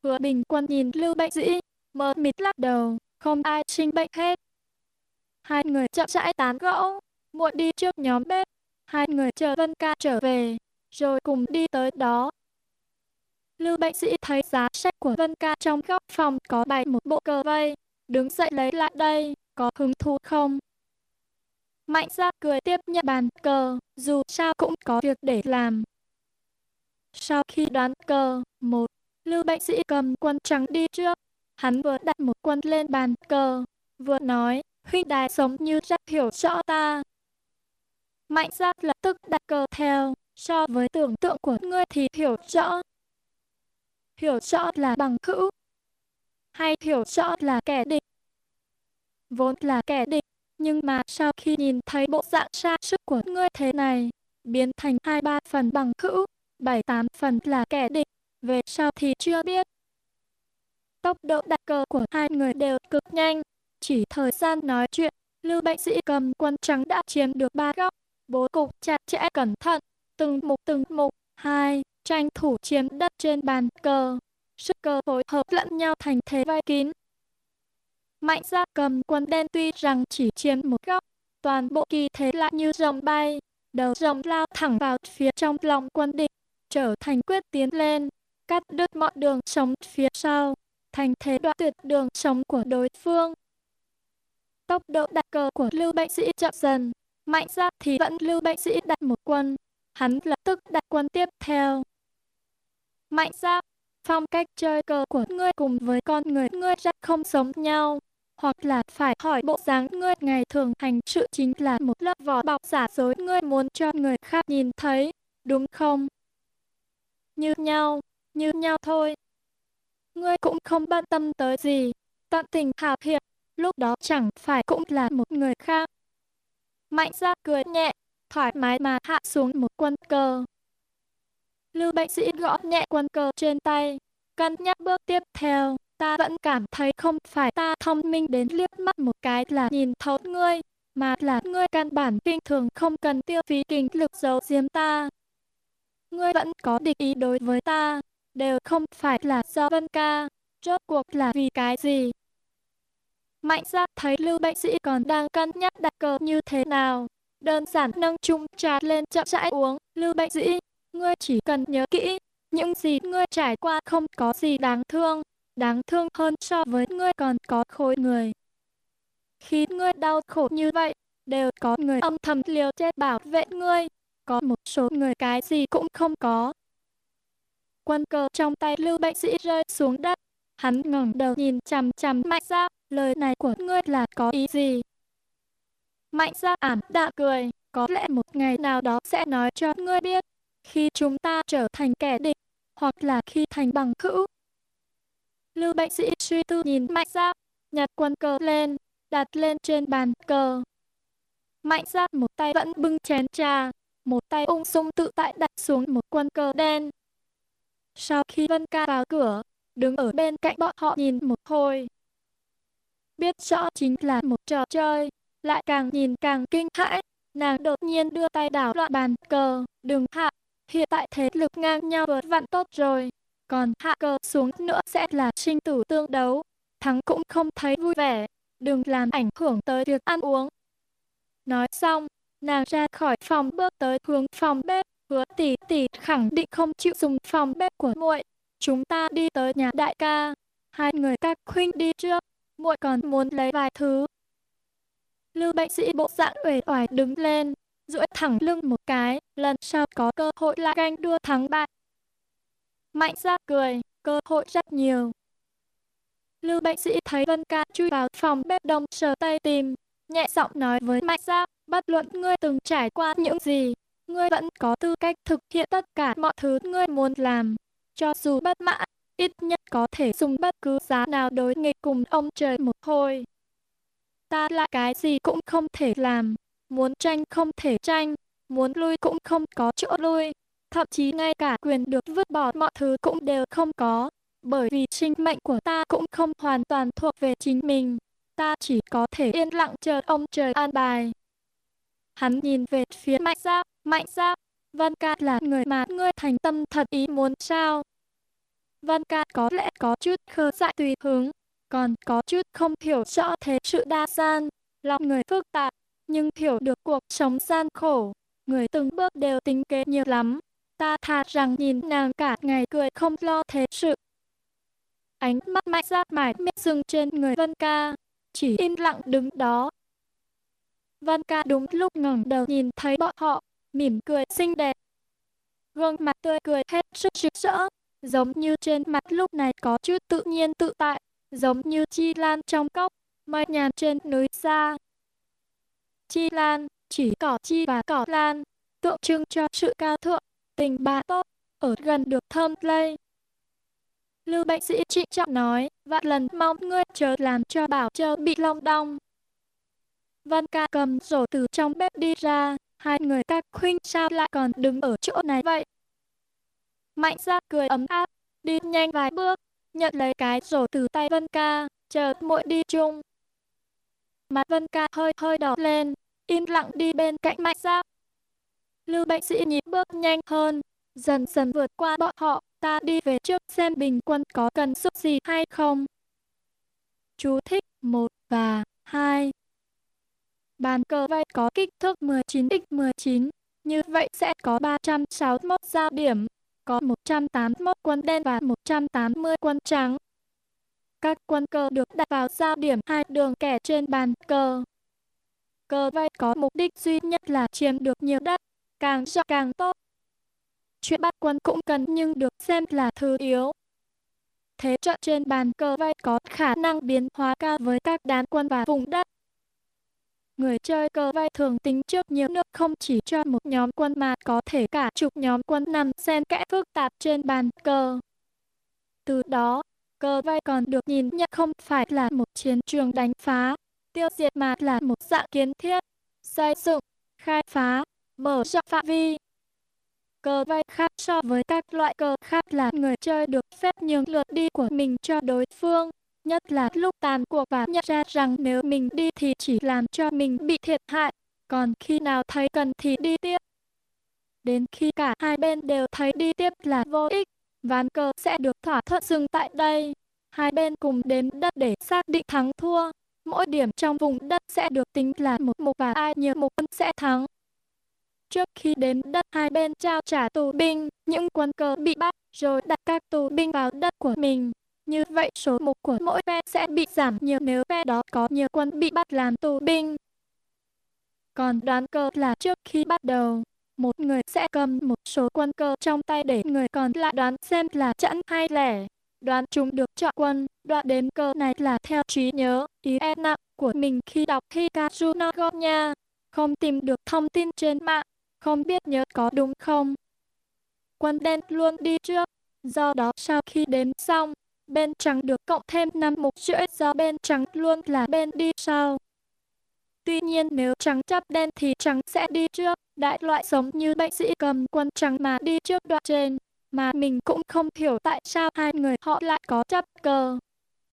Hứa bình quân nhìn Lưu Bệnh Dĩ, mờ mịt lắc đầu, không ai sinh bệnh hết. Hai người chậm rãi tán gẫu, muộn đi trước nhóm bếp. Hai người chờ Vân Ca trở về, rồi cùng đi tới đó. Lưu bệnh sĩ thấy giá sách của Vân Ca trong góc phòng có bày một bộ cờ vây, đứng dậy lấy lại đây, có hứng thú không? Mạnh ra cười tiếp nhận bàn cờ, dù sao cũng có việc để làm. Sau khi đoán cờ, một, Lưu bệnh sĩ cầm quân trắng đi trước. Hắn vừa đặt một quân lên bàn cờ, vừa nói, huynh đài sống như rất hiểu rõ ta. Mạnh ra lập tức đặt cờ theo, so với tưởng tượng của ngươi thì hiểu rõ. Hiểu rõ là bằng hữu, hay hiểu rõ là kẻ địch. Vốn là kẻ địch, nhưng mà sau khi nhìn thấy bộ dạng xa sức của ngươi thế này, biến thành hai ba phần bằng hữu, bảy tám phần là kẻ địch, về sau thì chưa biết. Tốc độ đặt cờ của hai người đều cực nhanh, chỉ thời gian nói chuyện, Lưu Bệnh Sĩ cầm quân trắng đã chiếm được ba góc, bố cục chặt chẽ cẩn thận, từng mục từng mục, hai, tranh thủ chiếm đất trên bàn cờ, sức cờ phối hợp lẫn nhau thành thế vai kín. Mạnh gia cầm quân đen tuy rằng chỉ chiếm một góc, toàn bộ kỳ thế lại như rồng bay, đầu rồng lao thẳng vào phía trong lòng quân địch, trở thành quyết tiến lên, cắt đứt mọi đường sống phía sau, thành thế đoạn tuyệt đường sống của đối phương. Tốc độ đặt cờ của lưu bệnh sĩ chậm dần, mạnh ra thì vẫn lưu bệnh sĩ đặt một quân, hắn lập tức đặt quân tiếp theo. Mạnh ra, phong cách chơi cờ của ngươi cùng với con người ngươi rất không giống nhau, hoặc là phải hỏi bộ dáng ngươi ngày thường hành sự chính là một lớp vỏ bọc giả dối ngươi muốn cho người khác nhìn thấy, đúng không? Như nhau, như nhau thôi. Ngươi cũng không bận tâm tới gì, tận tình hào hiệp, lúc đó chẳng phải cũng là một người khác. Mạnh ra cười nhẹ, thoải mái mà hạ xuống một quân cờ. Lưu bệnh sĩ gõ nhẹ quân cờ trên tay, cân nhắc bước tiếp theo, ta vẫn cảm thấy không phải ta thông minh đến liếc mắt một cái là nhìn thấu ngươi, mà là ngươi căn bản kinh thường không cần tiêu phí kinh lực giấu giếm ta. Ngươi vẫn có địch ý đối với ta, đều không phải là do Vân Ca, rốt cuộc là vì cái gì. Mạnh ra thấy Lưu Bệnh Sĩ còn đang cân nhắc đặt cờ như thế nào, đơn giản nâng chung trà lên chậm rãi uống. Lưu Bệnh Sĩ, ngươi chỉ cần nhớ kỹ, những gì ngươi trải qua không có gì đáng thương, đáng thương hơn so với ngươi còn có khối người. Khi ngươi đau khổ như vậy, đều có người âm thầm liều chết bảo vệ ngươi, có một số người cái gì cũng không có, quân cờ trong tay lưu bệnh sĩ rơi xuống đất. Hắn ngẩng đầu nhìn chằm chằm mạnh ra, lời này của ngươi là có ý gì? Mạnh ra ảm đạm cười, có lẽ một ngày nào đó sẽ nói cho ngươi biết, khi chúng ta trở thành kẻ địch, hoặc là khi thành bằng hữu. Lưu bệnh sĩ suy tư nhìn mạnh Giáp nhặt quân cờ lên, đặt lên trên bàn cờ. Mạnh Giáp một tay vẫn bưng chén trà, một tay ung dung tự tại đặt xuống một quân cờ đen, sau khi Vân Ca vào cửa, đứng ở bên cạnh bọn họ nhìn một hồi. Biết rõ chính là một trò chơi, lại càng nhìn càng kinh hãi. Nàng đột nhiên đưa tay đảo loạn bàn cờ, đừng hạ. Hiện tại thế lực ngang nhau vượt vặn tốt rồi. Còn hạ cờ xuống nữa sẽ là sinh tử tương đấu. Thắng cũng không thấy vui vẻ. Đừng làm ảnh hưởng tới việc ăn uống. Nói xong, nàng ra khỏi phòng bước tới hướng phòng bếp hứa tỷ tỷ khẳng định không chịu dùng phòng bếp của muội. Chúng ta đi tới nhà đại ca. Hai người các huynh đi trước, muội còn muốn lấy vài thứ. Lưu bệnh sĩ bộ dạng uể oải đứng lên, duỗi thẳng lưng một cái, lần sau có cơ hội lại ganh đua thắng bại. Mạnh ra cười, cơ hội rất nhiều. Lưu bệnh sĩ thấy Vân Ca chui vào phòng bếp đông sờ tay tìm, nhẹ giọng nói với Mạnh ra, bất luận ngươi từng trải qua những gì, ngươi vẫn có tư cách thực hiện tất cả mọi thứ ngươi muốn làm. Cho dù bất mãn, ít nhất có thể dùng bất cứ giá nào đối nghịch cùng ông trời một hồi. Ta lại cái gì cũng không thể làm, muốn tranh không thể tranh, muốn lui cũng không có chỗ lui, thậm chí ngay cả quyền được vứt bỏ mọi thứ cũng đều không có, bởi vì sinh mệnh của ta cũng không hoàn toàn thuộc về chính mình, ta chỉ có thể yên lặng chờ ông trời an bài. Hắn nhìn về phía mạnh giáp, mạnh giáp, văn Ca là người mà ngươi thành tâm thật ý muốn sao? văn Ca có lẽ có chút khờ dại tùy hứng, còn có chút không hiểu rõ thế sự đa gian, lòng người phức tạp, nhưng hiểu được cuộc sống gian khổ. Người từng bước đều tính kế nhiều lắm. Ta thà rằng nhìn nàng cả ngày cười không lo thế sự. Ánh mắt mạnh ra mải miết dừng trên người Vân Ca, chỉ im lặng đứng đó. Vân Ca đúng lúc ngẩng đầu nhìn thấy bọn họ, mỉm cười xinh đẹp. Gương mặt tươi cười hết sức rực rỡ, giống như trên mặt lúc này có chút tự nhiên tự tại, giống như chi lan trong cốc, mây nhàn trên núi xa. Chi lan, chỉ cỏ chi và cỏ lan, tượng trưng cho sự cao thượng, tình bạn tốt, ở gần được thơm lây. Lưu bệnh sĩ trịnh trọng nói, vạn lần mong ngươi chờ làm cho bảo châu bị long đong. Văn ca cầm rổ từ trong bếp đi ra, hai người các khuynh sao lại còn đứng ở chỗ này vậy? Mạnh ra cười ấm áp, đi nhanh vài bước, nhận lấy cái rổ từ tay Vân ca, chờ muội đi chung. Mặt Vân ca hơi hơi đỏ lên, im lặng đi bên cạnh mạnh ra. Lưu bệnh sĩ nhịp bước nhanh hơn, dần dần vượt qua bọn họ, ta đi về trước xem bình quân có cần giúp gì hay không. Chú thích 1 và 2 Bàn cờ vây có kích thước 19x19, như vậy sẽ có 361 giao điểm, có 181 quân đen và 180 quân trắng. Các quân cờ được đặt vào giao điểm hai đường kẻ trên bàn cờ. Cờ vay có mục đích duy nhất là chiếm được nhiều đất, càng rộng càng tốt. Chuyện bắt quân cũng cần nhưng được xem là thứ yếu. Thế trận trên bàn cờ vay có khả năng biến hóa cao với các đám quân và vùng đất. Người chơi cờ vay thường tính trước nhiều nước không chỉ cho một nhóm quân mà có thể cả chục nhóm quân nằm xen kẽ phức tạp trên bàn cờ. Từ đó, cờ vay còn được nhìn nhận không phải là một chiến trường đánh phá, tiêu diệt mà là một dạng kiến thiết, xây dựng, khai phá, mở rộng phạm vi. Cờ vây khác so với các loại cờ khác là người chơi được phép nhường lượt đi của mình cho đối phương, nhất là lúc tàn cuộc và nhận ra rằng nếu mình đi thì chỉ làm cho mình bị thiệt hại, còn khi nào thấy cần thì đi tiếp. Đến khi cả hai bên đều thấy đi tiếp là vô ích, ván cờ sẽ được thỏa thuận dừng tại đây. Hai bên cùng đếm đất để xác định thắng thua. Mỗi điểm trong vùng đất sẽ được tính là một mục và ai nhiều mục sẽ thắng. Trước khi đến đất hai bên trao trả tù binh, những quân cờ bị bắt rồi đặt các tù binh vào đất của mình. Như vậy số mục của mỗi phe sẽ bị giảm nhiều nếu phe đó có nhiều quân bị bắt làm tù binh. Còn đoán cờ là trước khi bắt đầu, một người sẽ cầm một số quân cờ trong tay để người còn lại đoán xem là chẵn hay lẻ. Đoán chúng được chọn quân, đoạn đếm cơ này là theo trí nhớ, ý e nặng của mình khi đọc Hikaru no Gonya. Không tìm được thông tin trên mạng, không biết nhớ có đúng không. Quân đen luôn đi trước, do đó sau khi đếm xong, bên trắng được cộng thêm 5 mục rưỡi do bên trắng luôn là bên đi sau. Tuy nhiên nếu trắng chấp đen thì trắng sẽ đi trước, đại loại giống như bệnh sĩ cầm quân trắng mà đi trước đoạn trên, mà mình cũng không hiểu tại sao hai người họ lại có chấp cờ,